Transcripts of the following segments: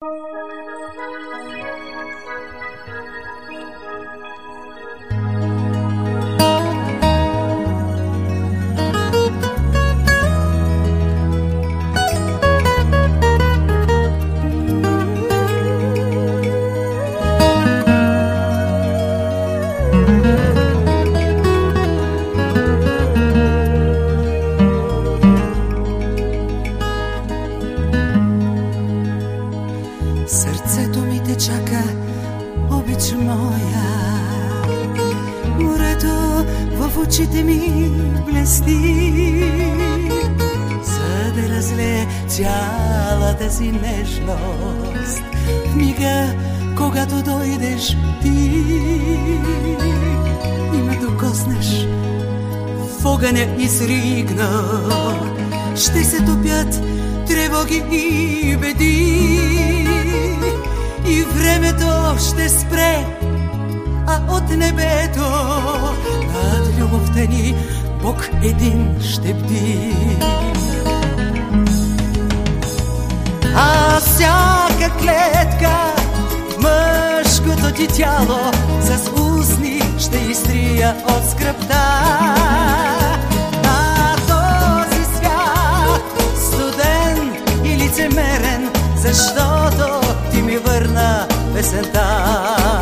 Thank you. Обич моя. Морето в очите ми блести, за да разле цялата си нежност. В мига, когато дойдеш ти и ме докоснеш, в огъня изригна, ще се топят тревоги и беди и времето ще спре, а от небето над любовта ни Бог един ще бди. А всяка клетка мъжкото ти тяло с устни ще изтрия от скръпта. ah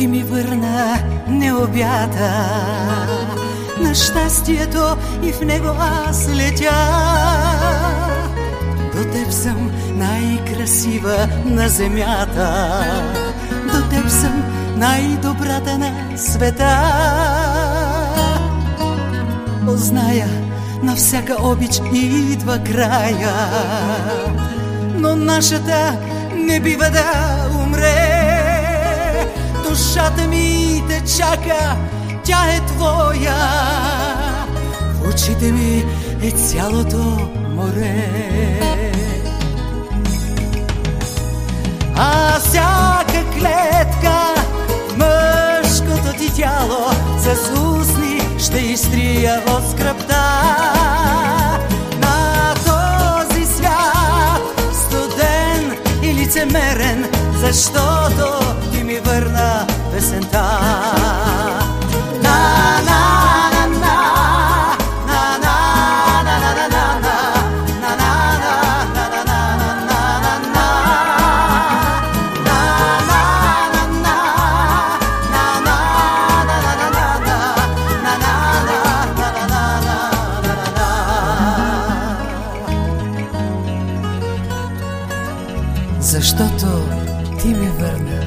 ти ми върна необята на щастието и в него аз летя. До теб съм най-красива на земята, до теб съм най-добрата на света. Озная, на всяка обич идва края, но нашата не бива да умре. Душата ми те чака, тя е твоя. В очите ми е цялото море. А всяка клетка мъжкото ти тяло с устни ще изтрия от скръпта. На този свят студен и лицемерен, защото ти ми върна песента. Защото ти ми върна